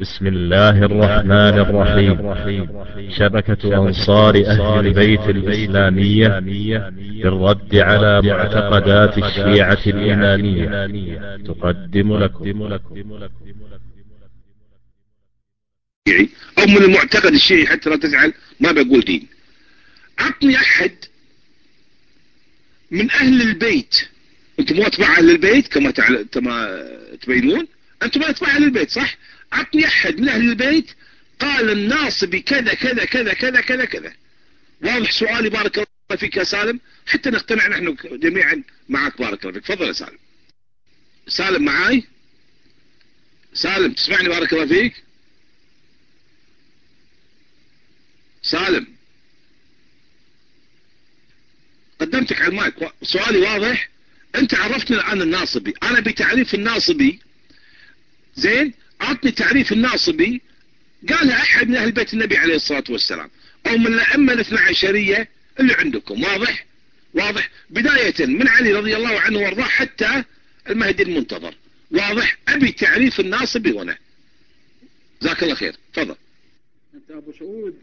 بسم الله الرحمن الرحيم. شبكة أنصار أهل البيت الإسلامية بالرد على معتقدات الشيعة الإمامية تقدم لكم. أو من المعتقد الشيعي حتى لا تزعل ما بقول دين. عطني أحد من أهل البيت. أنتم مو أتباع أهل البيت كما تبينون؟ أنتم أتباع أهل البيت صح؟ عطني أحد من أهل البيت قال الناصبي كذا كذا كذا كذا كذا كذا. واضح سؤالي بارك الله فيك يا سالم. حتى نقتنع نحن جميعا معك بارك الله فيك. تفضل يا سالم. سالم معاي؟ سالم تسمعني بارك الله فيك؟ سالم. قدمتك على المايك. سؤالي واضح. أنت عرفتني الآن الناصبي. أنا بتعريف الناصبي. زين؟ عطني تعريف الناصبي قالها أحد من أهل بيت النبي عليه الصلاة والسلام أو من الأئمة الاثنى عشرية اللي عندكم واضح؟ واضح. بداية من علي رضي الله عنه وأرضاه حتى المهدي المنتظر. واضح. أبي تعريف الناصبي هنا. جزاك الله خير. تفضل. أنت أبو سعود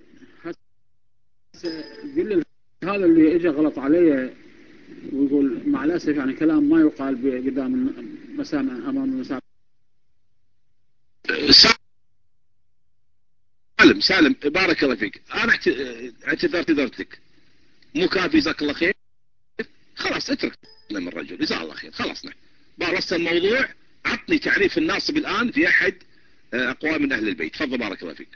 قل هذا اللي اجى غلط علي ويقول مع الأسف يعني كلام ما يقال قدام المسامع أمام المسامع. سالم سالم بارك الله فيك. أنا اعتذرت اعتذرتك مو كافي جزاك الله خير. خلاص اترك من الرجل. جزاه الله خير. خلصنا بارست الموضوع عطني تعريف الناصب الآن في أحد آه، أقوام من أهل البيت. تفضل بارك الله فيك.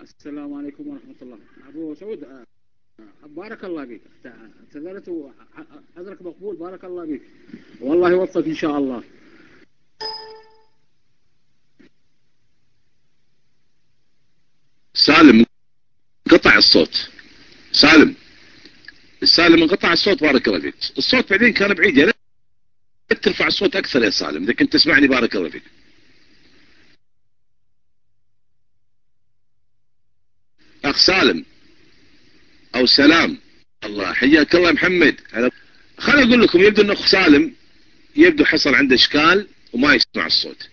السلام عليكم ورحمة الله. أبو سعود آه، بارك الله بك اعتذرت عذرك مقبول. بارك الله بك والله يوفقك إن شاء الله. سالم قطع الصوت. سالم. سالم انقطع الصوت. بارك الله فيك. الصوت بعدين كان بعيد. يا ريت ترفع الصوت أكثر يا سالم. إذا كنت تسمعني بارك الله فيك. أخ سالم. أو سلام. الله حياك الله محمد. خليني أقول لكم يبدو ان أخ سالم يبدو حصل عنده إشكال وما يسمع الصوت.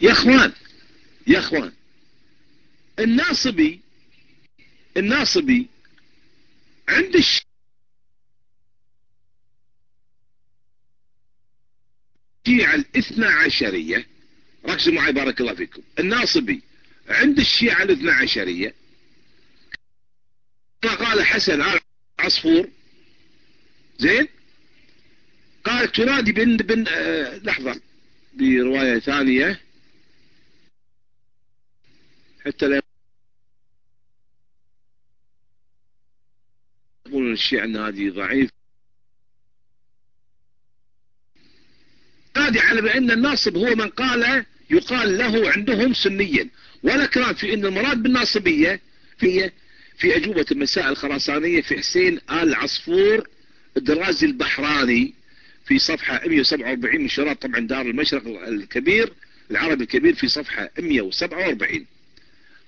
يا إخوان يا إخوان الناصبي الناصبي عند الشيعة الاثنى عشرية. ركزوا معي بارك الله فيكم. الناصبي عند الشيعة الاثنى عشرية. قال حسن عصفور؟ زين؟ قال تنادي بن بن آه لحظة برواية ثانية. حتى لا يقولون الشيعة ان هذه ضعيف. نادي على بأن الناصب هو من قال يقال له عندهم سنيا. ولا كلام في أن المراد بالناصبية في في أجوبة المساء الخراسانية في حسين آل عصفور الدرازي البحراني في صفحة 147 من شراط طبعا دار المشرق الكبير العربي الكبير في صفحة 147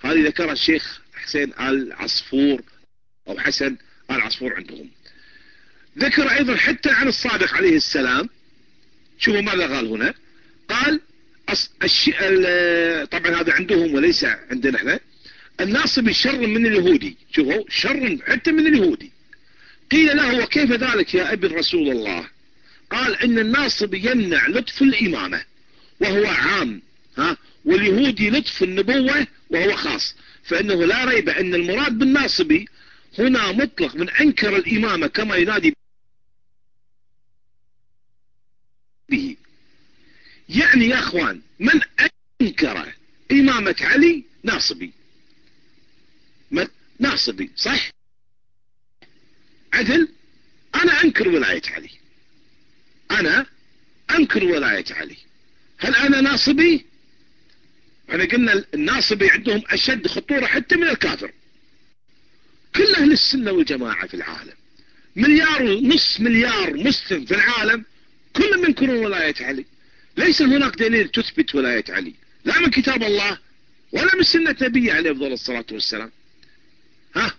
هذه ذكرها الشيخ حسين آل عصفور أو حسن آل عصفور عندهم. ذكر أيضا حتى عن الصادق عليه السلام. شوفوا ماذا قال هنا. قال طبعا هذا عندهم وليس عندنا إحنا. الناصبي شر من اليهودي. شوفوا شر حتى من اليهودي. قيل له وكيف ذلك يا ابن رسول الله؟ قال إن الناصبي يمنع لطف الإمامة وهو عام ها؟ واليهودي لطف النبوة وهو خاص. فإنه لا ريب أن المراد بالناصبي هنا مطلق من أنكر الإمامة كما ينادي به. يعني يا أخوان من أنكر إمامة علي ناصبي؟ ناصبي صح عدل أنا أنكر ولاية علي. أنا أنكر ولاية علي. هل أنا ناصبي؟ إحنا قلنا الناصبي عندهم أشد خطورة حتى من الكافر. كل أهل السنة والجماعة في العالم مليار ونص مليار مسلم في العالم كلهم ينكرون ولاية علي. ليس هناك دليل تثبت ولاية علي لا من كتاب الله ولا من سنة نبي عليه أفضل الصلاة والسلام. ها؟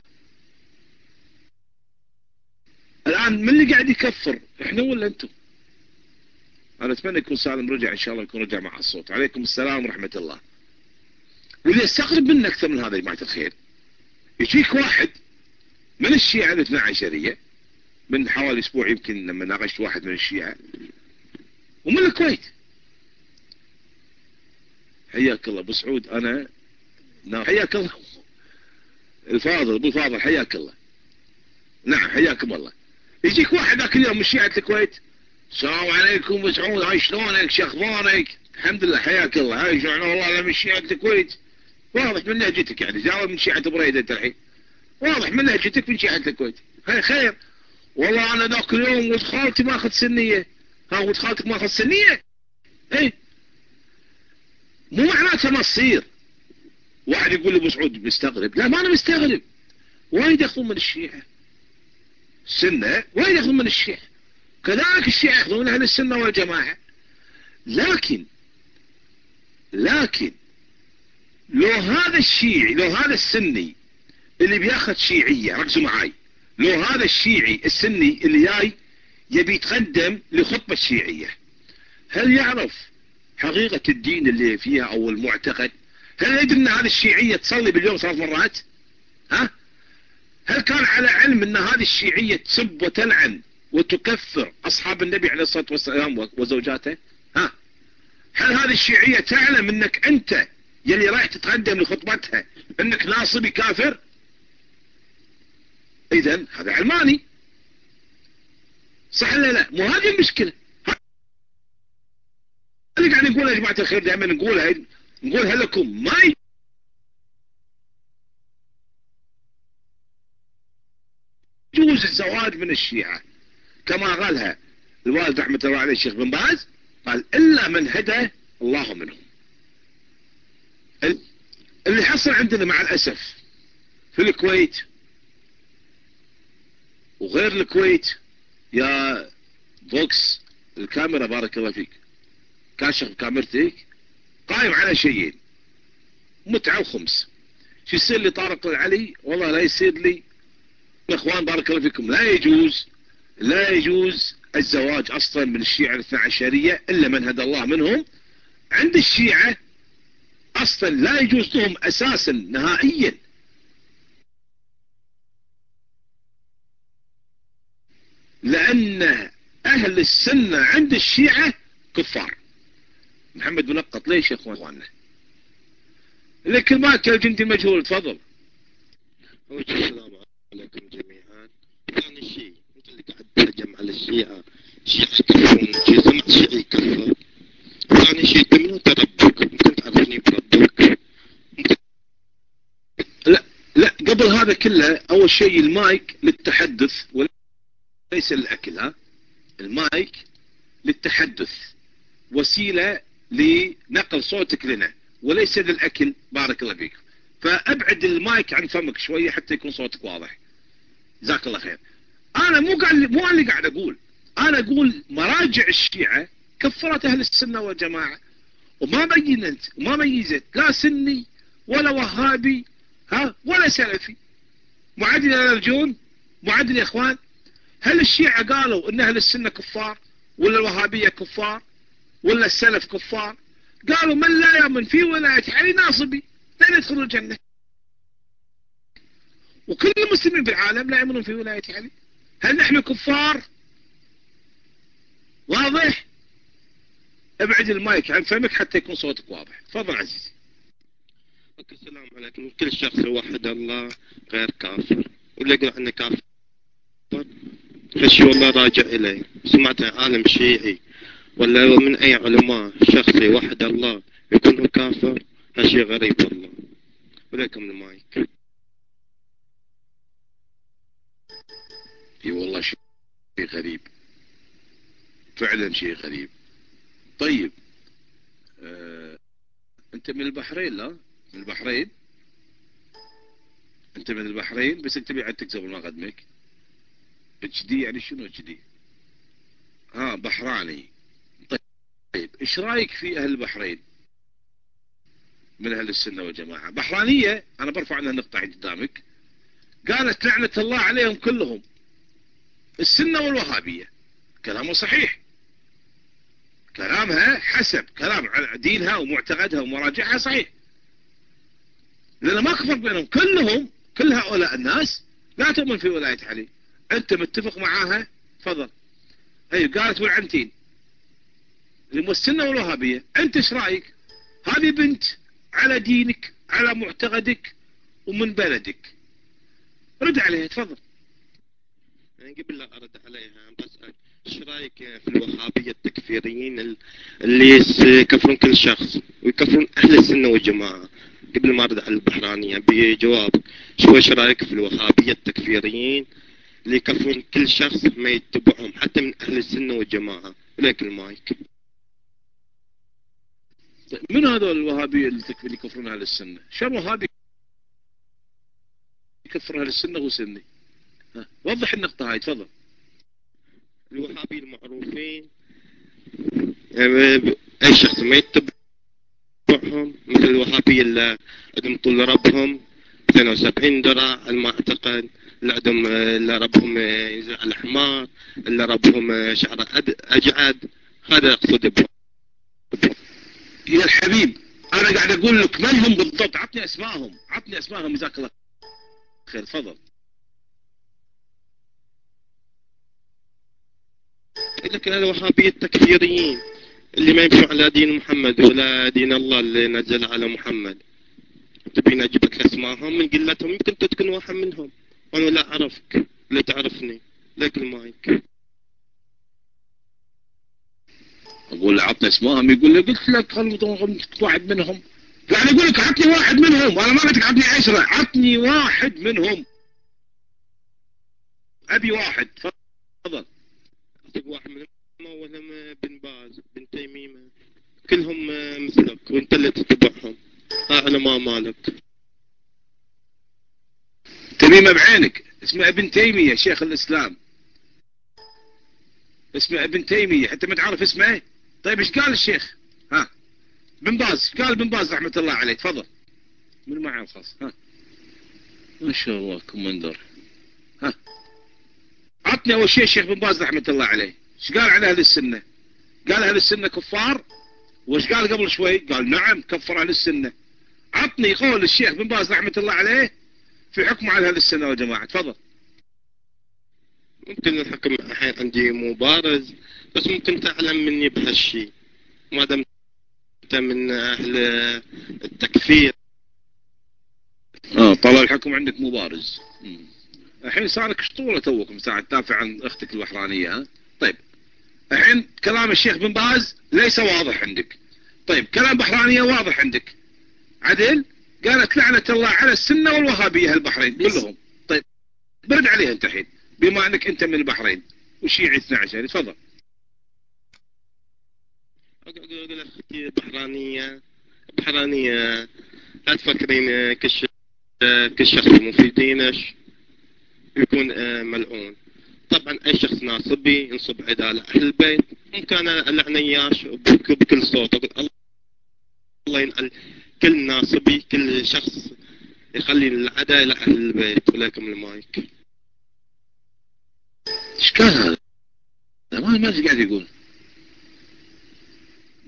الآن من اللي قاعد يكفر؟ إحنا ولا أنتم؟ أنا أتمنى يكون سالم رجع إن شاء الله يكون رجع مع الصوت. عليكم السلام ورحمة الله. واللي أستغرب منه أكثر من هذا يا جماعة الخير. يجيك واحد من الشيعة الاثنى عشرية من حوالي أسبوع يمكن لما ناقشت واحد من الشيعة. ومن الكويت. حياك الله أبو سعود نعم حياك الله. الفاضل ابو فاضل حياك الله. نعم حياكم الله. يجيك واحد ذاك اليوم من شيعة الكويت. السلام عليكم ابو سعود هاي شلونك؟ شو أخبارك الحمد لله حياك الله. هاي شلون؟ والله أنا من شيعة الكويت. واضح من لهجتك يعني جاوب من شيعة بريدة أنت الحين. واضح من لهجتك من شيعة الكويت. هاي خير. والله أنا ذاك اليوم ولد خالتي ماخذ سنية. ها ولد خالتك ماخذ سنية؟ إيه. مو معناته ما تصير. واحد يقول ابو سعود مستغرب لا ما أنا مستغرب وايد ياخذون من الشيعة. السنة وايد ياخذون من الشيعة. كذلك الشيعة ياخذون من أهل السنة والجماعة. لكن لكن لو هذا الشيعي لو هذا السني اللي بياخذ شيعية ركزوا معاي. لو هذا الشيعي السني اللي جاي يبي يتقدم لخطبة الشيعية هل يعرف حقيقة الدين اللي فيها أو المعتقد؟ هل يدري أن هذه الشيعية تصلي باليوم ثلاث مرات ها؟ هل كان على علم أن هذه الشيعية تسب وتلعن وتكفر أصحاب النبي عليه الصلاة والسلام وزوجاته؟ ها؟ هل هذه الشيعية تعلم أنك أنت يلي رايح تتقدم لخطبتها أنك ناصبي كافر؟ اذا هذا علماني. صح ولا لا؟ مو هذه المشكلة. اللي قاعد نقولها يا جماعة الخير دائما نقولها نقولها لكم ما يجوز الزواج من الشيعة. كما قالها الوالد رحمة الله عليه الشيخ بن باز قال إلا من هدى الله منهم. اللي حصل عندنا مع الأسف في الكويت وغير الكويت يا فوكس الكاميرا بارك الله فيك. كاشف كاميرتك. قائم على شيئين. متعة وخمس. شو يصير لي طارق العلي؟ والله لا يصير لي. إخوان بارك الله فيكم. لا يجوز لا يجوز الزواج أصلا من الشيعة الاثنى عشرية إلا من هدى الله منهم. عند الشيعة أصلا لا يجوز لهم أساسا نهائيا. لأن أهل السنة عند الشيعة كفار. محمد منقط ليش يا اخواننا لك الماكل جندي مجهول تفضل. السلام عليكم جميعا. ثاني شيء أنت اللي قاعد تهجم على الشيعة شيعة يكفرون شيء سمعت شيعي يكفر ثاني شيء انت منو تربك؟ ممكن تعرفني بربك لا لا قبل هذا كله أول شيء المايك للتحدث وليس للاكل ها؟ المايك للتحدث. وسيلة لنقل صوتك لنا وليس للأكل. بارك الله فيك. فأبعد المايك عن فمك شوية حتى يكون صوتك واضح. جزاك الله خير. أنا مو قال مو اللي قاعد أقول. أنا أقول مراجع الشيعة كفرت أهل السنة والجماعة وما بينت وما ميزت. لا سني ولا وهابي ها؟ ولا سلفي. معدل يا رجون معدل يا إخوان؟ هل الشيعة قالوا إن أهل السنة كفار ولا الوهابية كفار؟ ولا السلف كفار قالوا من لا يؤمن في ولاية علي ناصبي لن يدخل الجنة. وكل المسلمين في العالم لا يؤمنون في ولاية علي هل نحن كفار؟ واضح؟ ابعد المايك عن فمك حتى يكون صوتك واضح. تفضل عزيزي. السلام عليكم. كل شخص يوحد الله غير كافر. واللي يقول عنه كافر؟ هالشي والله راجع إليه. سمعت عالم شيعي. ولا من أي علماء شخص يوحد الله يكون هو كافر هالشي غريب والله. ولكم المايك. إي والله شيء غريب. فعلا شيء غريب. طيب آه أنت من البحرين لا؟ من البحرين؟ أنت من البحرين؟ بس أنت بعد تكذب ما قدمك اتش دي يعني شنو اتش دي؟ ها بحراني. طيب إيش رأيك في أهل البحرين؟ من أهل السنة والجماعة. بحرانية أنا برفع عنها نقطة قدامك قالت لعنة الله عليهم كلهم. السنة والوهابية. كلامه صحيح. كلامها حسب. كلام دينها ومعتقدها ومراجعها صحيح. لأن ما كفر بينهم. كلهم كل هؤلاء الناس لا تؤمن في ولاية علي. أنت متفق معاها؟ تفضل. أي قالت والعنتين. المسنة والوهابية أنت إيش رأيك؟ هذه بنت على دينك على معتقدك ومن بلدك. رد عليها تفضل. يعني قبل لا أرد عليها بسأل إيش رأيك في الوهابية التكفيريين اللي يكفرون كل شخص ويكفرون أهل السنة والجماعة؟ قبل ما أرد على البحرانية بجوابك شو إيش رأيك في الوهابية التكفيريين اللي يكفرون كل شخص ما يتبعهم حتى من أهل السنة والجماعة؟ وليك المايك. من هذول الوهابية اللي يكفرون أهل السنة؟ شو وهابي يكفر أهل السنة وسني وضح النقطة هاي تفضل. الوهابي المعروفين. أي شخص ما يتبعهم مثل الوهابية اللي عندهم طول ربهم 72 درع على ما اعتقد اللي عندهم اللي ربهم يزرع الحمار اللي ربهم شعره أجعد. هذا اقصد بهم. يا الحبيب أنا قاعد أقول لك من هم بالضبط؟ عطني أسمائهم عطني أسمائهم جزاك الله خير تفضل. لك الوهابية التكفيريين اللي ما يمشوا على دين محمد ولا دين الله اللي نزل على محمد. تبين أجيب لك أسمائهم من قلتهم؟ يمكن تكون واحد منهم. وأنا لا أعرفك لا تعرفني لك المايك أقول له عطني اسمائهم يقول لي قلت لك خلص واحد منهم. يعني أقول لك عطني واحد منهم أنا ما قلت لك عطني عشرة عطني واحد منهم. أبي واحد تفضل. أعطيك واحد منهم اولهم بن باز بن تيميمة. كلهم مثلك وأنت اللي تتبعهم. علماء مالك. تميمة بعينك. اسمه ابن تيمية شيخ الإسلام. اسمه ابن تيمية حتى ما تعرف اسمه. طيب إيش قال الشيخ؟ ها بن باز قال بن باز رحمة الله عليه تفضل. من معه الخاص ها. ما شاء الله كومندر ها. عطني أول شيء الشيخ بن باز رحمة الله عليه. إيش قال على أهل السنة؟ قال أهل السنة كفار؟ وإيش قال قبل شوي؟ قال نعم كفر أهل السنة. عطني قول الشيخ بن باز رحمة الله عليه في حكمه على أهل السنة والجماعة. تفضل. ممكن الحكم الحين عندي مو بارز بس ممكن تعلم مني بهالشي ما دام أنت من أهل التكفير. آه. طلع الحكم عندك مو بارز الحين صار لك شطولة توك من ساعة تدافع عن أختك البحرانية ها؟ طيب. الحين كلام الشيخ بن باز ليس واضح عندك. طيب كلام بحرانية واضح عندك. عدل؟ قالت لعنة الله على السنة والوهابية البحرين كلهم. طيب برد عليها أنت الحين بما أنك أنت من البحرين. وشيعي 12 تفضل. أقول أختي بحرانية بحرانية. لا تفكرين كش كل شخص مو في دينش يكون ملعون. طبعا أي شخص ناصبي ينصب عدالة أهل البيت ممكن العن اياش بكل صوت. الله ينقل كل ناصبي كل شخص يخلي العدالة أهل البيت. ولكم المايك. إيش كان هذا؟ ما ما قاعد يقول.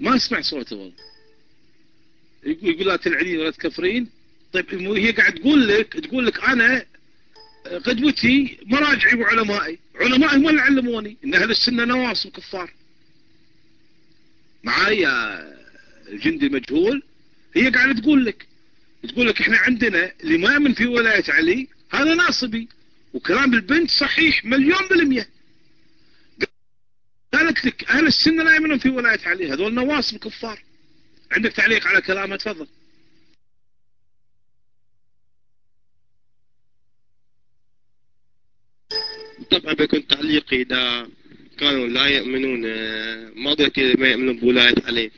ما أسمع صوته والله. يقول لا تلعنين ولا تكفرين. طيب هي قاعد تقول لك تقول لك أنا قدوتي مراجعي وعلمائي. علمائي هم اللي علموني. إن أهل السنة نواصب كفار معاي الجندي المجهول. هي قاعدة تقول لك. تقول لك إحنا عندنا اللي ما يؤمن في ولاية علي هذا ناصبي. وكلام البنت صحيح مليون بالمية. قالت لك أهل السنة لا يؤمنون في ولاية علي هذول نواصب كفار. عندك تعليق على كلامها تفضل. طبعا بيكون تعليقي إذا كانوا لا يؤمنون ما ذاك ما يؤمنون بولاية علي.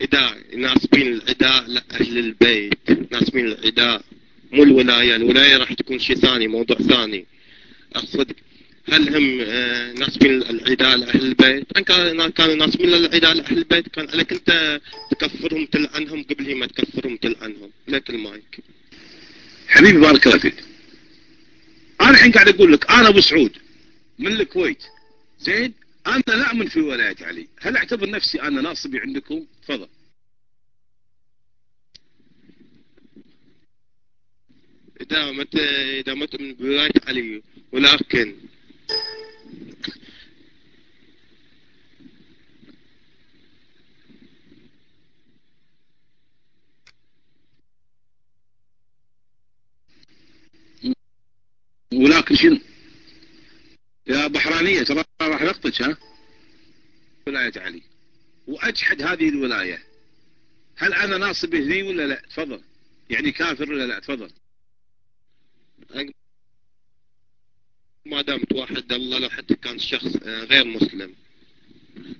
إذا ناسبين العداء لأهل البيت ناسبين العداء مو الولاية. الولاية راح تكون شيء ثاني موضوع ثاني. أقصد هل هم ناسبين العداء لأهل البيت؟ أن كانوا ناسبين العداء لأهل البيت كان عليك أنت تكفرهم تلعنهم قبل ما تكفرهم تلعنهم. لك المايك. حبيبي بارك الله فيك. أنا الحين قاعد أقول لك أنا أبو سعود من الكويت. زين؟ أنا لا اؤمن في ولاية علي. هل أعتبر نفسي أنا ناصبي عندكم؟ تفضل. إذا ما إذا ما تؤمن بولاية علي ولكن ولكن شنو يا بحرانية ترى راح نقطك ها؟ ولاية علي. وأجحد هذه الولاية. هل أنا ناصب هني ولا لا؟ تفضل. يعني كافر ولا لا؟ تفضل. ما دام توحد الله لو حتى كان شخص آه، غير مسلم.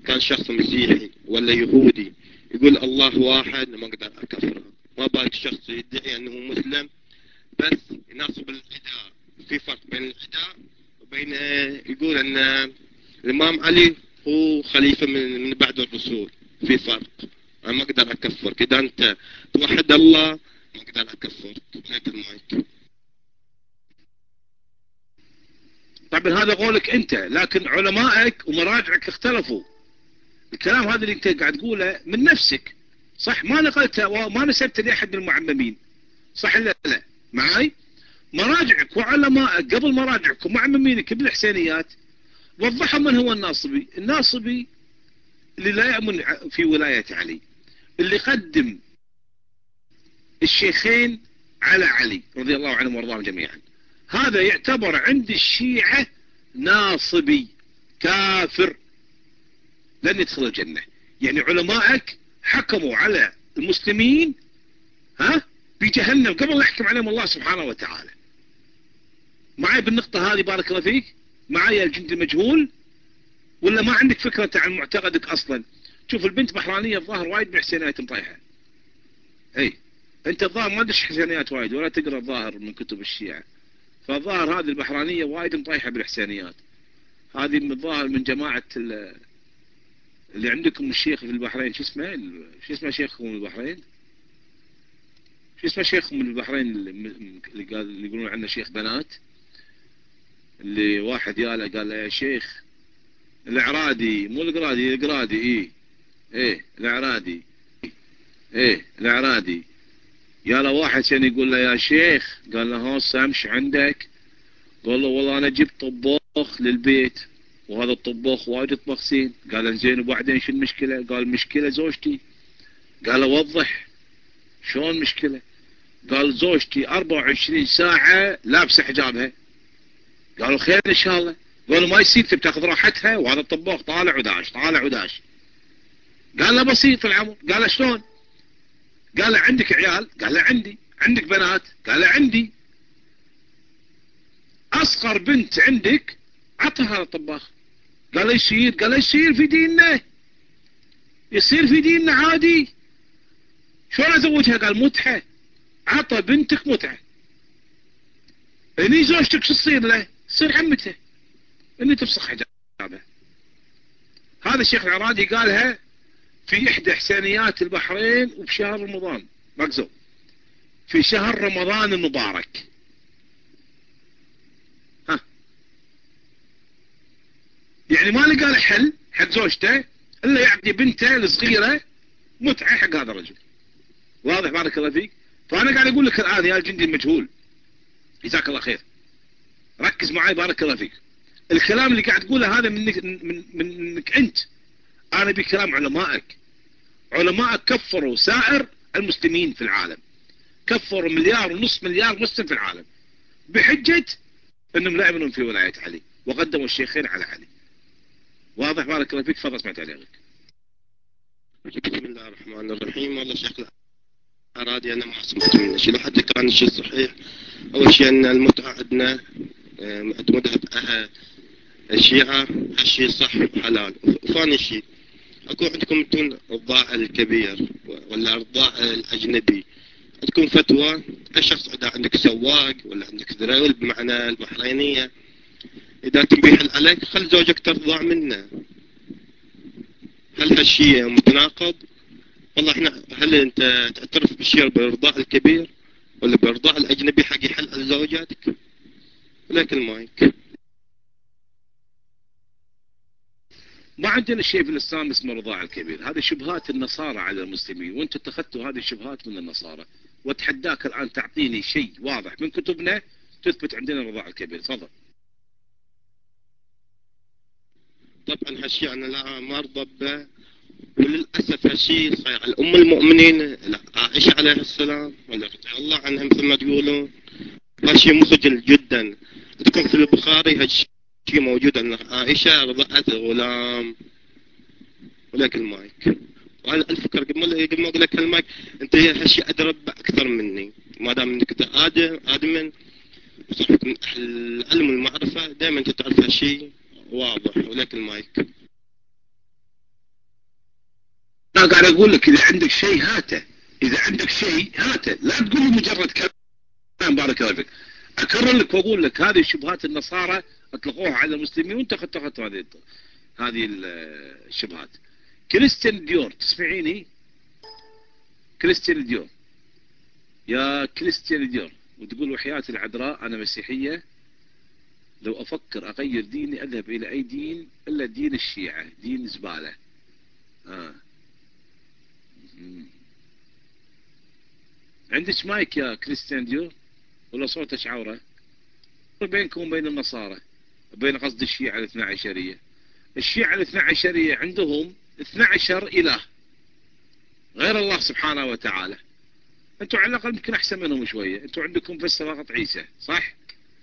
كان شخص مسيحي ولا يهودي يقول الله واحد ما أقدر أكفره. ما بالك شخص يدعي أنه مسلم بس يناصب العداء. في فرق بين العداء وبين آه، يقول أن الإمام علي هو خليفة من, من بعد الرسول. في فرق. أنا ما أقدر اكفرك اذا أنت توحد الله ما أقدر اكفرك هيك المايك. طبعا هذا قولك أنت لكن علمائك ومراجعك اختلفوا. الكلام هذا اللي أنت قاعد تقوله من نفسك. صح؟ ما نقلته وما نسبته لأحد من المعممين. صح لا لا؟ معي مراجعك وعلمائك قبل مراجعك ومعممينك بالحسينيات وضحوا من هو الناصبي. الناصبي اللي لا يأمن في ولاية علي اللي قدم الشيخين على علي رضي الله عنهم وارضاهم جميعا. هذا يعتبر عند الشيعة ناصبي كافر. لن يدخل الجنة. يعني علمائك حكموا على المسلمين ها بجهنم قبل يحكم عليهم الله سبحانه وتعالى. معي بالنقطة هذه بارك الله فيك. معي الجند المجهول. ولا ما عندك فكرة عن معتقدك أصلا؟ شوف البنت بحرانية الظاهر وايد بحسينات مطيحة. أي أنت الظاهر ما تدش حسينيات وايد ولا تقرأ الظاهر من كتب الشيعة. فالظاهر هذه البحرانية وايد مطيحة بالحسينيات. هذه من الظاهر من جماعة اللي عندكم الشيخ في البحرين شو اسمه؟ شو اسمه شيخكم البحرين؟ شو اسمه شيخكم من البحرين اللي قال اللي يقولون عنه شيخ بنات؟ اللي واحد ياله قال له يا شيخ الإعرادي مو القرادي القرادي إيه إيه الإعرادي إيه الإعرادي. يا له واحد كان يقول له؟ يا شيخ قال له ها سامش عندك؟ قال له والله أنا جبت طباخ للبيت وهذا الطباخ وايد يطبخ زين قال زين وبعدين شو المشكلة؟ قال مشكلة زوجتي. قال وضح شلون مشكلة؟ قال زوجتي 24 ساعة لابسة حجابها. قالوا خير إن شاء الله. قالوا ما يصير تبي تاخذ راحتها؟ وهذا الطباخ طالع وداش طالع وداش. قال له بسيط العمر. قال له شلون؟ قال له عندك عيال؟ قال له عندي. عندك بنات؟ قال له عندي. أصغر بنت عندك عطها الطباخ قال له يصير؟ قال له يصير في ديننا. يصير في ديننا عادي. شلون أزوجها؟ قال متعة عطى بنتك متعة إني زوجتك شو تصير له؟ تصير عمته. اني تفسخ حجابه. هذا الشيخ العرادي قالها في إحدى حسينيات البحرين وبشهر رمضان. ركزوا في شهر رمضان المبارك. ها. يعني ما لقى له حل حق زوجته إلا يعطي بنته الصغيرة متعة حق هذا الرجل. واضح بارك الله فيك. فأنا قاعد أقول لك الآن يا الجندي المجهول. جزاك الله خير. ركز معي بارك الله فيك. الكلام اللي قاعد تقوله هذا منك, من منك أنت. أنا بكلام علمائك. علمائك كفروا سائر المسلمين في العالم. كفروا مليار ونصف مليار مسلم في العالم. بحجة إنهم لا يؤمنون في ولاية علي. وقدموا الشيخين على علي. واضح؟ بارك الله فيك. تفضل اسمع تعليقك. بسم الله الرحمن الرحيم. والله شيخ أرادي أنا ما سمعت شيء. حتى كان الشيء صحيح. أول شيء أن المتعة عندنا مذهب الشيعة هالشيء صح وحلال. وثاني شيء أكو عندكم أنتم الضاع الكبير ولا الضاع الأجنبي. عندكم فتوى كشخص إذا عندك سواق ولا عندك ذريول بمعنى البحرينية إذا تبي يحل عليك خل زوجك ترضع منه. هل هالشيء متناقض؟ والله إحنا هل أنت تعترف بالشيء بالرضاع الكبير ولا بالرضاع الأجنبي حق يحل على زوجاتك؟ لكن المايك. ما عندنا شيء في الإسلام اسمه رضاع الكبير. هذه شبهات النصارى على المسلمين. وأنتم اتخذتوا هذه الشبهات من النصارى. واتحداك الآن تعطيني شيء واضح. من كتبنا تثبت عندنا الرضاع الكبير. تفضل. طبعا هالشيء أنا لا ما ارضى به وللأسف هالشيء صاير على ام المؤمنين لا عائشة عليه السلام رضي الله عنها مثل ما تقولون هالشيء مخجل جدا. تكون في البخاري هالشيء موجود ان عائشة رضعت الغلام. ولك المايك. وأنا الفكرة قبل ما أقول لك المايك أنت هالشيء ادرى أكثر مني. ما دام admin وصاحبك من أهل العلم والمعرفة دائما أنت تعرف هالشيء واضح. ولك المايك. أنا قاعد أقول لك إذا عندك شيء هاته. إذا عندك شيء هاته. لا تقول مجرد كلام بارك الله فيك. اكرر لك وأقول لك هذه شبهات النصارى أطلقوها على المسلمين وأنت اتخذت هذه هذه الشبهات. كريستيان ديور تسمعيني؟ Christian Dior. يا Christian Dior وتقول وحياة العذراء أنا مسيحية. لو أفكر أغير ديني أذهب إلى أي دين إلا دين الشيعة دين زبالة. آه. عندك مايك يا Christian Dior؟ ولا صوتك عورة بينكم وبين النصارى بين قصد الشيعة الاثنى عشرية الشيعة الاثنى عشرية عندهم اثنى عشر إله. غير الله سبحانه وتعالى. أنتم على الأقل يمكن أحسن منهم شوية. أنتم عندكم بس فقط عيسى صح؟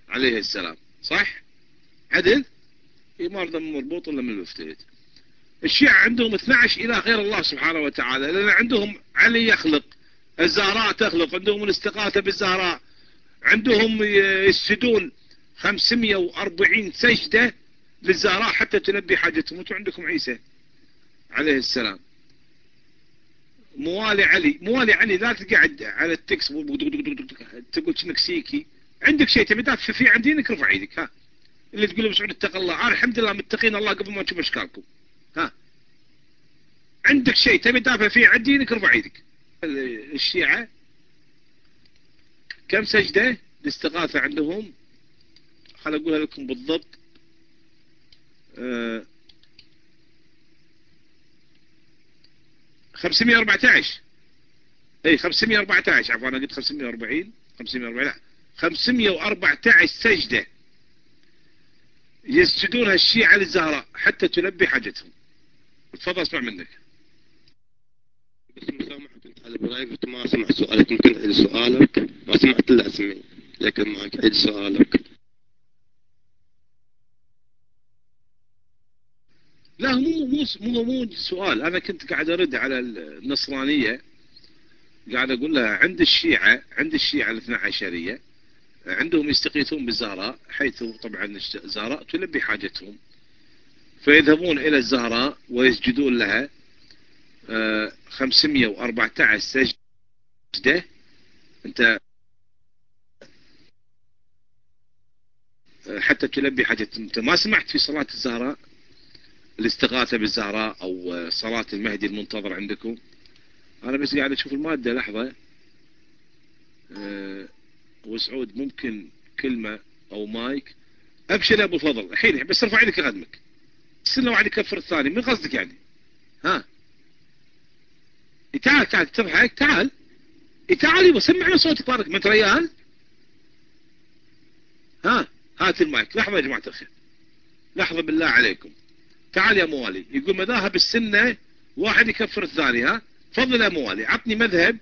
عليه السلام صح؟ عدل؟ اي مرضى مربوط ولا من المفترض الشيعة عندهم 12 إله غير الله سبحانه وتعالى لأن عندهم علي يخلق الزهراء تخلق عندهم الاستغاثة بالزهراء. عندهم يسجدون 540 سجدة للزهراء حتى تلبي حاجتهم وأنتم عندكم عيسى عليه السلام. موالي علي موالي علي لا تقعد على التكس تقول شنك سيكي عندك شيء تبي تدافع فيه عن دينك ارفع إيدك ها. اللي تقول مسعود اتق الله. أنا الحمد لله متقين الله قبل ما نشوف أشكالكم ها. عندك شيء تبي تدافع فيه عن دينك ارفع إيدك الشيعة كم سجدة الاستغاثة عندهم؟ خل أقولها لكم بالضبط. أه 514 اي 514 عفوا أنا قلت 540 540 لا. 514 سجدة يسجدونها الشيعة للزهراء حتى تلبي حاجتهم. تفضل اسمع منك. مسامحة كنت على برايفت ما سمعت سؤالك ممكن تعيد سؤالك. ما سمعت إلا اسمي لكن ما عيد سؤالك. لا مو مو مو مو سؤال. أنا كنت قاعد أرد على النصرانية قاعد أقول لها عند الشيعة عند الشيعة الاثنى عشرية عندهم يستقيثون بالزهراء حيث طبعا الزهراء تلبي حاجتهم. فيذهبون إلى الزهراء ويسجدون لها. 514 سجدة. أنت حتى تلبي حاجتهم أنت ما سمعت في صلاة الزهراء؟ الاستغاثة بالزهراء أو صلاة المهدي المنتظر عندكم؟ أنا بس قاعد أشوف المادة لحظة. أه وسعود ممكن كلمة أو مايك؟ أبشر يا أبو الفضل الحين بس ارفع يدك اخدمك السنة وعد يكفر الثاني. من قصدك يعني؟ ها؟ تعال تعال تضحك تعال. تعال يبا سمعنا صوتك طارق ما ريال؟ ها هات المايك. لحظة يا جماعة الخير. لحظة بالله عليكم. تعال يا موالي. يقول مذاهب السنة واحد يكفر الثاني ها؟ فضل يا موالي. عطني مذهب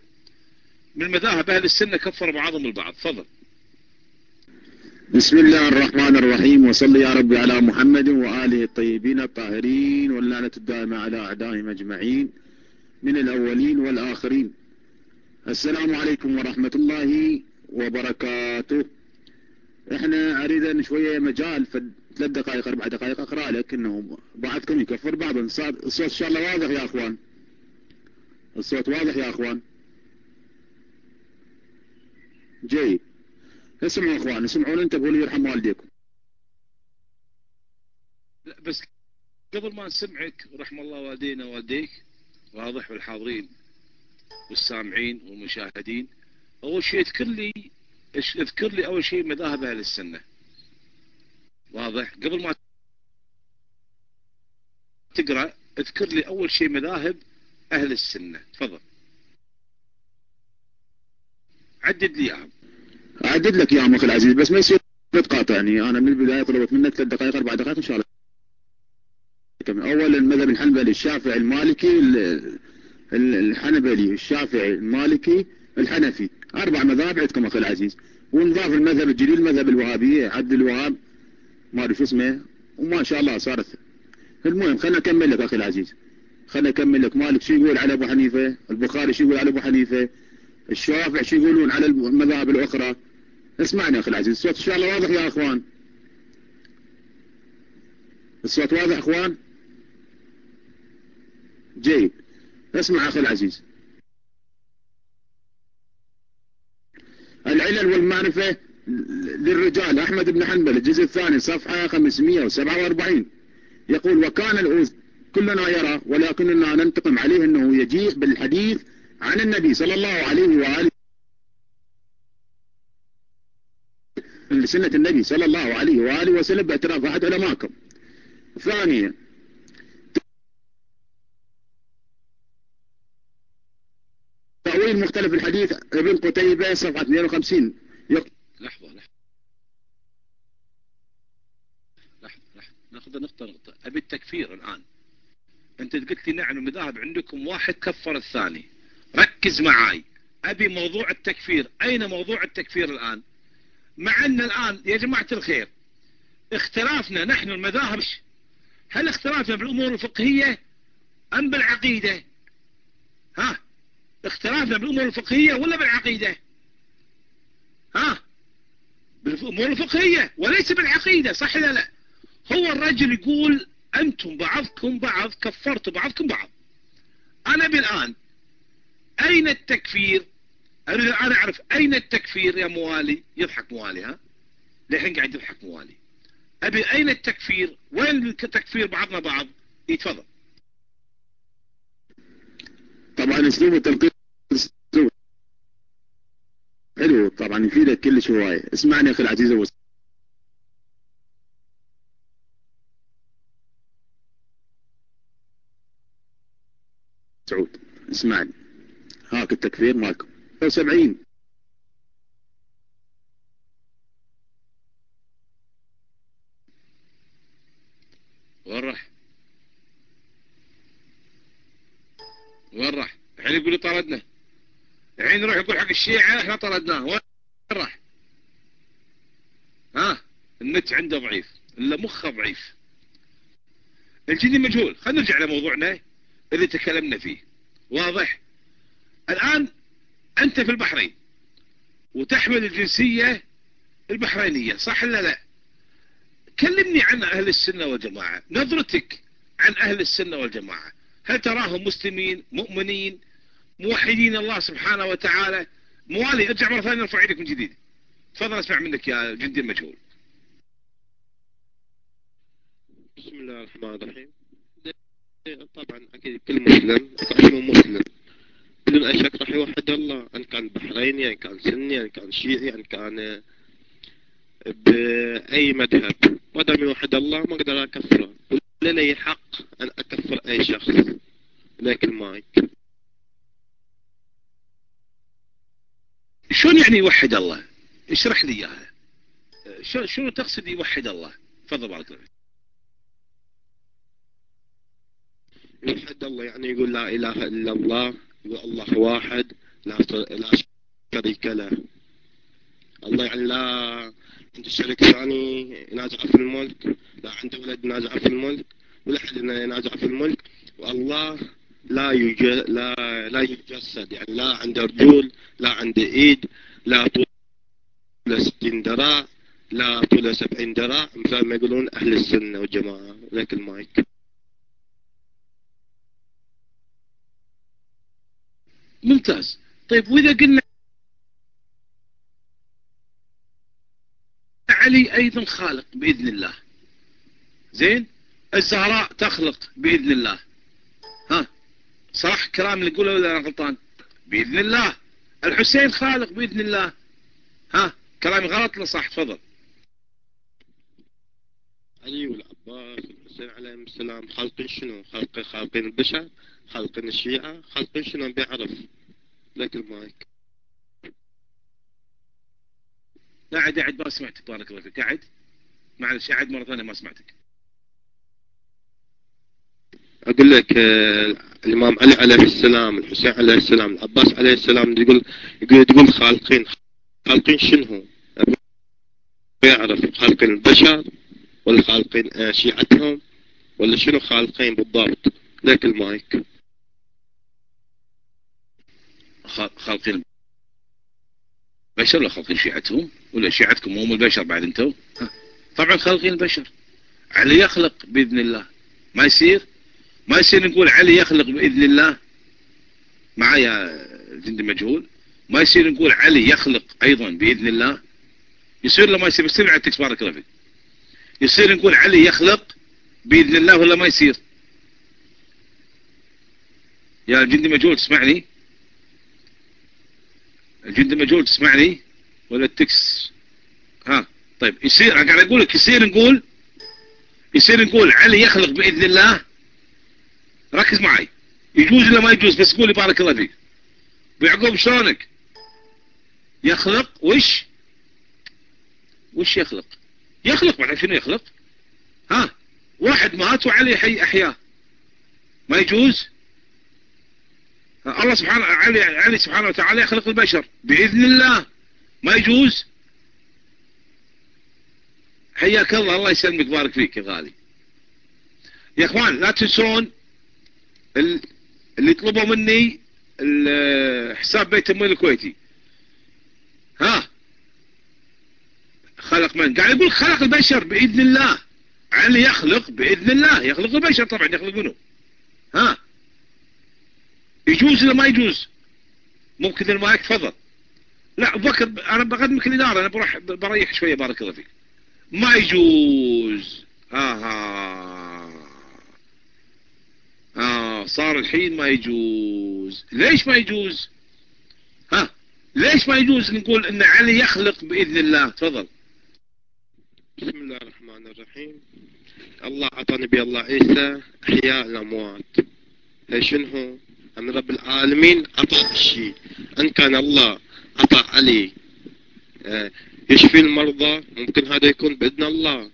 من مذاهب أهل السنة كفر بعضهم البعض. فضل بسم الله الرحمن الرحيم. وصل يا ربي على محمد وآله الطيبين الطاهرين واللعنة الدائمة على أعدائهم أجمعين. من الأولين والآخرين. السلام عليكم ورحمة الله وبركاته. إحنا أريد شوية مجال ثلاث دقائق أربع دقائق أقرأ لك إنه بعضكم يكفر بعض الصوت إن شاء الله واضح يا أخوان. الصوت واضح يا أخوان. جيد. اسمعوا أخوان اسمعون انتبهوا لي يرحم والديكم. لا بس قبل ما نسمعك رحم الله والدينا ووالديك واضح والحاضرين والسامعين والمشاهدين. أول شيء اذكر لي اذكر لي أول شيء مذاهب أهل السنة. واضح؟ قبل ما تقرأ اذكر لي أول شيء مذاهب أهل السنة. تفضل. عدد لي إياهم. أعدد لك يا أخي العزيز بس ما يصير تقاطعني. أنا من البداية طلبت منك ثلاث دقائق أربع دقائق إن شاء الله. اولا المذهب الحنبلي الشافعي المالكي الحنبلي الشافعي المالكي الحنفي. أربع مذاهب عندكم أخي العزيز. ونضاف المذهب الجديد المذهب الوهابي عبد الوهاب ما أعرف اسمه وما شاء الله صارت. المهم خلنا اكمل لك أخي العزيز. خلنا اكمل لك. مالك شو يقول على أبو حنيفة؟ البخاري شو يقول على أبو حنيفة؟ الشوافع شو يقولون على المذاهب الأخرى؟ اسمعني أخي العزيز. الصوت إن شاء الله واضح يا أخوان. الصوت واضح أخوان؟ جيد. اسمع أخي العزيز. العلل والمعرفة للرجال. أحمد بن حنبل الجزء الثاني صفحة 547 يقول وكان الأوز كلنا يرى ولكننا ننتقم عليه أنه يجيء بالحديث عن النبي صلى الله عليه وآله سنة النبي صلى الله عليه وآله وسلم باعتراف أحد علماءكم ثانيا تأويل مختلف الحديث ابن قتيبة صفحة 52 لحظة لحظة. لحظة لحظة. ناخذ نقطة نقطة. أبي التكفير الآن. أنت قلت لي نعم المذاهب عندكم واحد كفر الثاني. ركز معاي. أبي موضوع التكفير. أين موضوع التكفير الآن؟ مع أن الآن يا جماعة الخير اختلافنا نحن المذاهب هل اختلافنا بالأمور الفقهية أم بالعقيدة؟ ها؟ اختلافنا بالأمور الفقهية ولا بالعقيدة. ها؟ بالأمور الفقهية وليس بالعقيدة صح لا لا؟ هو الرجل يقول أنتم بعضكم بعض كفرتوا بعضكم بعض. أنا بالآن أين التكفير؟ أنا أنا أعرف أين التكفير يا موالي؟ يضحك موالي ها؟ لحين قاعد يضحك موالي. أبي أين التكفير؟ وين التكفير بعضنا بعض؟ يتفضل طبعا اسلوب التلقين طبعا يفيدك كل شوية. اسمعني أخي العزيز ابو سعود اسمعني. هاك التكفير مالكم. 70 وين راح؟ وين راح؟ الحين يقول طردنا. الحين يروح يقول حق الشيعة إحنا طردناه. راح. ها؟ النت عنده ضعيف. إلا مخه ضعيف. الجدي مجهول خلينا نرجع لموضوعنا اللي تكلمنا فيه. واضح؟ الآن أنت في البحرين. وتحمل الجنسية البحرينية. صح ولا لا؟ كلمني عن أهل السنة والجماعة. نظرتك عن أهل السنة والجماعة. هل تراهم مسلمين مؤمنين موحدين الله سبحانه وتعالى؟ موالي ارجع مرة ثانية نرفع يدك من جديد. تفضل أسمع منك يا جندي المجهول. بسم الله الرحمن الرحيم. طبعا أكيد كل مسلم اسمه مسلم. بدون اي شك راح يوحد الله أن كان بحريني أن كان سني أن كان شيعي أن كان بأي مذهب. ما دام يوحد الله ما أقدر أكفره. ولا لي حق أن أكفر أي شخص. لك المايك. شلون يعني يوحد الله؟ اشرح لي إياها. شنو تقصد يوحد الله؟ تفضل بارك الله يوحد الله يعني يقول لا إله إلا الله يقول الله واحد لا لا شريك له. الله يعني لا عنده شريك ثاني ينازع في الملك لا عنده ولد ينازع في الملك ولا حد ينازع في الملك والله لا لا لا يتجسد يعني لا عنده رجول لا عنده إيد لا طول 60 ذراع لا طول 70 ذراع مثل ما يقولون أهل السنة والجماعة. لك المايك. ممتاز. طيب وإذا قلنا علي أيضا خالق بإذن الله. زين؟ الزهراء تخلق بإذن الله. ها؟ صح كلام اللي يقوله ولا أنا غلطان. بإذن الله. الحسين خالق بإذن الله. ها كلامي غلط ولا صح؟ تفضل. علي والعباس والحسين عليهم السلام. خالقين شنو؟ خالقين خالقين البشر خالقين الشيعة خالقين شنو؟ بيعرف لك المايك. قاعد قاعد ما سمعتك. بارك الله فيك. قاعد؟ معلش قاعد مرة ثانية ما سمعتك. أقول لك آه، الإمام علي عليه السلام الحسين عليه السلام العباس عليه السلام يقول يقول تقول خالقين. خالقين شنو؟ يعرف خالقين البشر ولا خالقين آه، شيعتهم ولا شنو خالقين بالضبط؟ لك المايك. خالقين البشر ولا خالقين شيعتهم؟ ولا شيعتكم هم البشر بعد أنتم طبعا خالقين البشر. علي يخلق بإذن الله. ما يصير؟ ما يصير نقول علي يخلق بإذن الله؟ معايا جندي مجهول. ما يصير نقول علي يخلق أيضا بإذن الله؟ يصير ولا ما يصير؟ يصير على التكس بارك الله يصير نقول علي يخلق بإذن الله ولا ما يصير؟ يا الجندي مجهول تسمعني؟ الجندي مجهول تسمعني؟ ولا التكس؟ ها طيب يصير قاعد أقول لك يصير نقول يصير نقول علي يخلق بإذن الله؟ ركز معي. يجوز ولا ما يجوز؟ بس قولي بارك الله فيك. بيعقوب شلونك؟ يخلق وش؟ وش يخلق؟ يخلق معنى شنو يخلق؟ ها؟ واحد مات وعلي حي احياه ما يجوز؟ الله سبحانه علي, علي سبحانه وتعالى يخلق البشر. بإذن الله. ما يجوز؟ حياك الله. الله يسلمك. بارك فيك يا غالي. يا إخوان لا تنسون اللي طلبوا مني حساب بيت المال الكويتي. ها؟ خلق من؟ قاعد يقول خلق البشر بإذن الله. علي يخلق بإذن الله. يخلق البشر طبعا يخلق منه ها؟ يجوز ولا ما يجوز؟ ممكن المايك تفضل لا بكر أنا بقدمك الإدارة. أنا بروح بريح شوية بارك الله فيك. ما يجوز. آه آه. صار الحين ما يجوز. ليش ما يجوز؟ ها؟ ليش ما يجوز نقول إن علي يخلق بإذن الله؟ تفضل. بسم الله الرحمن الرحيم. الله عطى نبي الله عيسى احياء الأموات. شنو أن رب العالمين عطى الشيء إن كان الله عطى علي. آه، يشفي المرضى ممكن هذا يكون بإذن الله.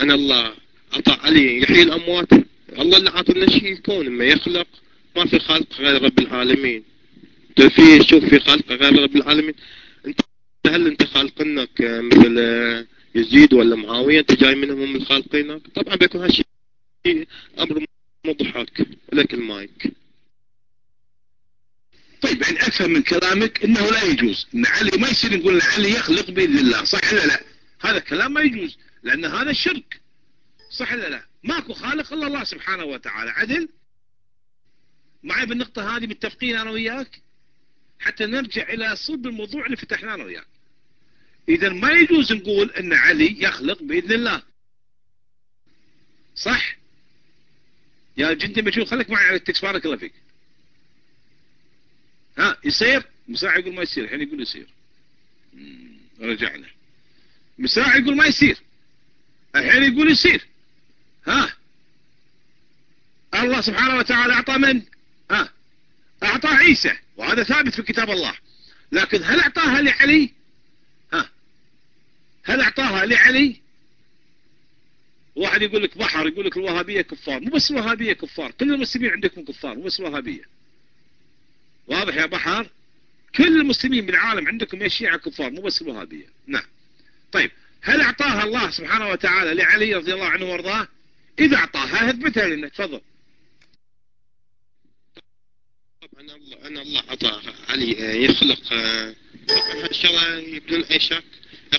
أنا الله أعطى علي يحيي الأموات. الله اللي عطنا شيء يكون ما يخلق ما في خلق غير رب العالمين. في شوف في خلق غير رب العالمين. انت هل انت خالقنك مثل يزيد ولا معاوية؟ انت جاي منهم من خالقينك؟ طبعا بيكون هالشيء أمر مضحك. لك المايك. طيب يعني أفهم من كلامك إنه لا يجوز. ان علي ما يصير نقول ان علي يخلق بإذن الله صح ولا لا؟ هذا كلام ما يجوز لأن هذا شرك. صح ولا لا؟ ماكو خالق إلا الله سبحانه وتعالى. عدل؟ معي بالنقطة هذه متفقين أنا وياك؟ حتى نرجع إلى صلب الموضوع اللي فتحناه أنا وياك. اذا ما يجوز نقول إن علي يخلق بإذن الله. صح؟ يا جندي مجهول خليك معي على التكس بارك الله فيك. ها يصير؟ مساع يقول ما يصير الحين يقول يصير. رجعنا. مساع يقول ما يصير. الحين يقول يصير. ها؟ الله سبحانه وتعالى أعطى من؟ ها؟ أعطى عيسى وهذا ثابت في كتاب الله. لكن هل أعطاها لعلي؟ ها؟ هل أعطاها لعلي؟ واحد يقول لك بحر يقول لك الوهابية كفار. مو بس الوهابية كفار كل المسلمين عندكم كفار مو بس الوهابية. واضح يا بحر؟ كل المسلمين بالعالم عندكم يا شيعة كفار مو بس الوهابية. نعم. طيب هل أعطاها الله سبحانه وتعالى لعلي رضي الله عنه وأرضاه؟ إذا أعطاها اثبتها لنا تفضل. طبعا الله ان الله اعطى علي يخلق طبعا هالشغله بدون أي شك.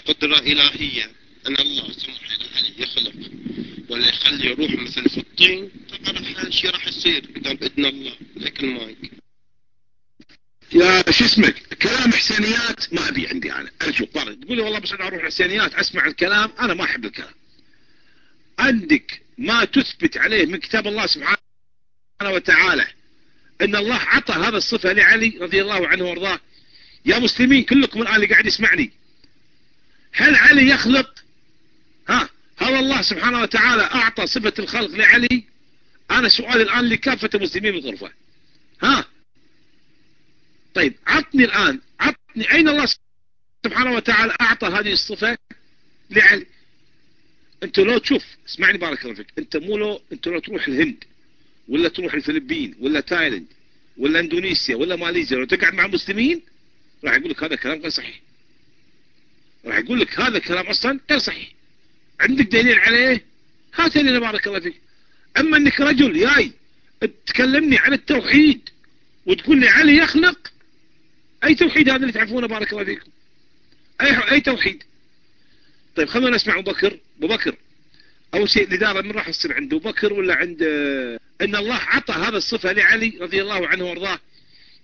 قدرة إلهية. ان الله سمح لعلي يخلق. ولا يخلي روح مثل في الطين طبعا راح شيء راح يصير بإذن الله. لكن مايك يا شو اسمك؟ كلام حسينيات؟ ما أبي عندي أنا. أرجو طارق تقول والله بس أنا أروح حسينيات أسمع الكلام. أنا ما أحب الكلام. عندك ما تثبت عليه من كتاب الله سبحانه وتعالى أن الله عطى هذا الصفة لعلي رضي الله عنه وأرضاه. يا مسلمين كلكم الآن اللي قاعد يسمعني. هل علي يخلق؟ ها هل الله سبحانه وتعالى أعطى صفة الخلق لعلي؟ أنا سؤالي الآن لكافة المسلمين بالغرفة ها. طيب عطني الآن عطني أين الله سبحانه وتعالى أعطى هذه الصفة لعلي؟ انت لو تشوف اسمعني بارك الله فيك انت مو لو انت لو تروح الهند ولا تروح الفلبين ولا تايلاند ولا اندونيسيا ولا ماليزيا لو تقعد مع مسلمين راح يقول لك هذا كلام غير صحيح. راح يقول لك هذا كلام أصلا غير صحيح. عندك دليل عليه؟ هات لنا بارك الله فيك. أما أنك رجل جاي تكلمني عن التوحيد وتقول لي علي يخلق أي توحيد هذا اللي تعرفونه بارك الله فيكم؟ أي أي توحيد؟ طيب خلونا نسمع أبو بكر. أبو بكر. أول شيء الإدارة من راح يصير عند أبو بكر ولا عند إن الله عطى هذا الصفة لعلي رضي الله عنه وأرضاه.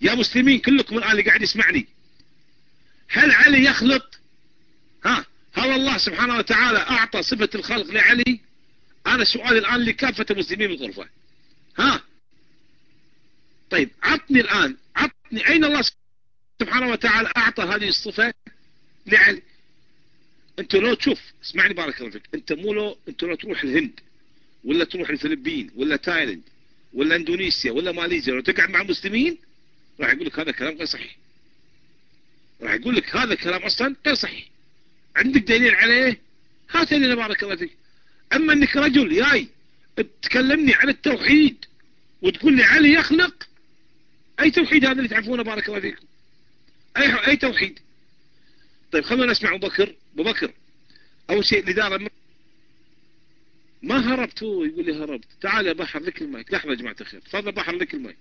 يا مسلمين كلكم الآن اللي قاعد يسمعني. هل علي يخلق ها هل الله سبحانه وتعالى أعطى صفة الخلق لعلي؟ أنا سؤالي الآن لكافة المسلمين بالغرفه ها. طيب عطني الآن عطني أين الله سبحانه وتعالى أعطى هذه الصفة لعلي؟ انت لو تشوف اسمعني بارك الله فيك انت مو لو انت لو تروح الهند ولا تروح الفلبين ولا تايلاند ولا اندونيسيا ولا ماليزيا لو تقعد مع مسلمين راح يقول لك هذا كلام غير صحيح. راح يقول لك هذا كلام أصلا غير صحيح. عندك دليل عليه؟ هات لنا بارك الله فيك. أما إنك رجل جاي تكلمني عن التوحيد وتقول لي علي يخلق أي توحيد هذا اللي تعرفونه بارك الله فيكم؟ اي أي توحيد؟ طيب خلونا نسمع أبو بكر. أبو بكر أول شيء الإدارة ما هربت هو يقول لي هربت. تعال يا بحر لك المايك. لحظة يا جماعة الخير. تفضل بحر لك المايك.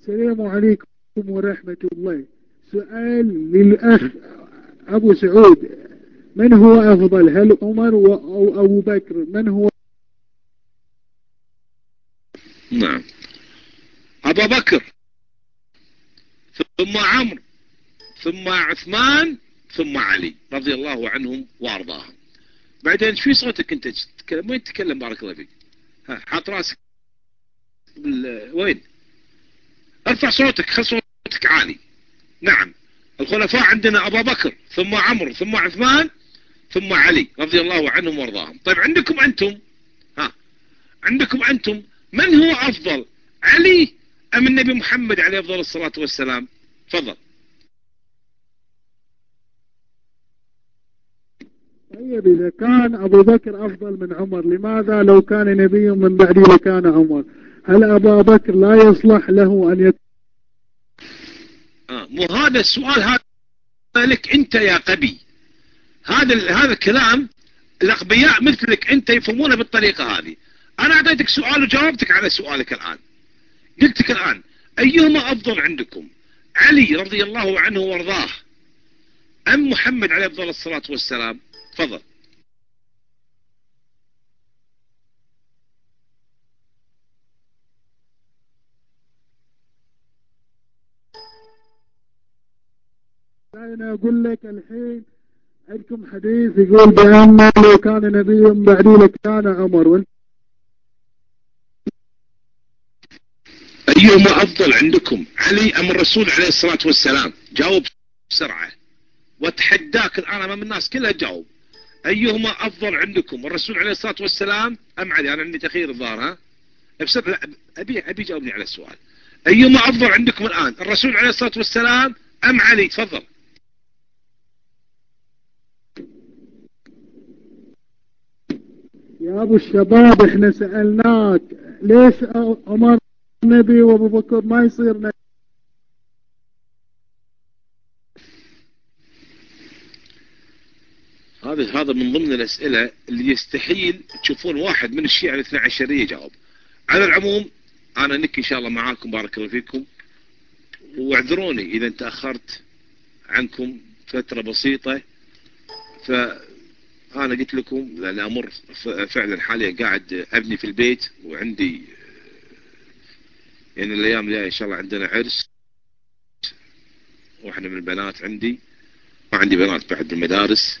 السلام عليكم ورحمة الله. سؤال للأخ أبو سعود. من هو أفضل هل عمر أو أبو بكر؟ من هو؟ نعم. أبو بكر. ثم عمرو. ثم عثمان ثم علي رضي الله عنهم وأرضاهم. بعدين في صوتك أنت؟ تتكلم وين تتكلم بارك الله فيك؟ ها حاط راسك وين؟ ارفع صوتك خل صوتك عالي. نعم الخلفاء عندنا ابا بكر ثم عمرو ثم عثمان ثم علي رضي الله عنهم وأرضاهم. طيب عندكم أنتم؟ ها عندكم أنتم؟ من هو أفضل علي أم النبي محمد عليه أفضل الصلاة والسلام؟ تفضل. طيب إذا كان أبو بكر أفضل من عمر لماذا لو كان نبي من بعدي لكان عمر؟ هل أبا بكر لا يصلح له أن يكون آه مو هذا السؤال هذا لك أنت يا قبي هذا هذا الكلام الأغبياء مثلك أنت يفهمونه بالطريقة هذه. أنا أعطيتك سؤال وجاوبتك على سؤالك الآن. قلتك الآن أيهما أفضل عندكم؟ علي رضي الله عنه وأرضاه أم محمد عليه الصلاة والسلام؟ تفضل. أنا أقول لك الحين عندكم حديث يقول بأن لو كان نبي بعدي لكان عمر. وانت أيهما أفضل عندكم. علي أم الرسول عليه الصلاة والسلام. جاوب بسرعة. واتحداك الآن أمام الناس كلها جاوب أيهما أفضل عندكم الرسول عليه الصلاة والسلام أم علي؟ أنا عندي تخير الظاهر ها؟ بسرعة أبي أبي جاوبني على السؤال. أيهما أفضل عندكم الآن الرسول عليه الصلاة والسلام أم علي؟ تفضل. يا أبو الشباب إحنا سألناك ليش عمر نبي وأبو بكر ما يصير نبي؟ هذا هذا من ضمن الأسئلة اللي يستحيل تشوفون واحد من الشيعة الاثنى عشرية يجاوب. على العموم أنا نك إن شاء الله معاكم بارك الله فيكم. واعذروني إذا تأخرت عنكم فترة بسيطة. فأنا قلت لكم لأن أمر فعلا حاليا قاعد أبني في البيت وعندي يعني الأيام الجاية إن شاء الله عندنا عرس. واحدة من البنات عندي. وعندي بنات بعد بالمدارس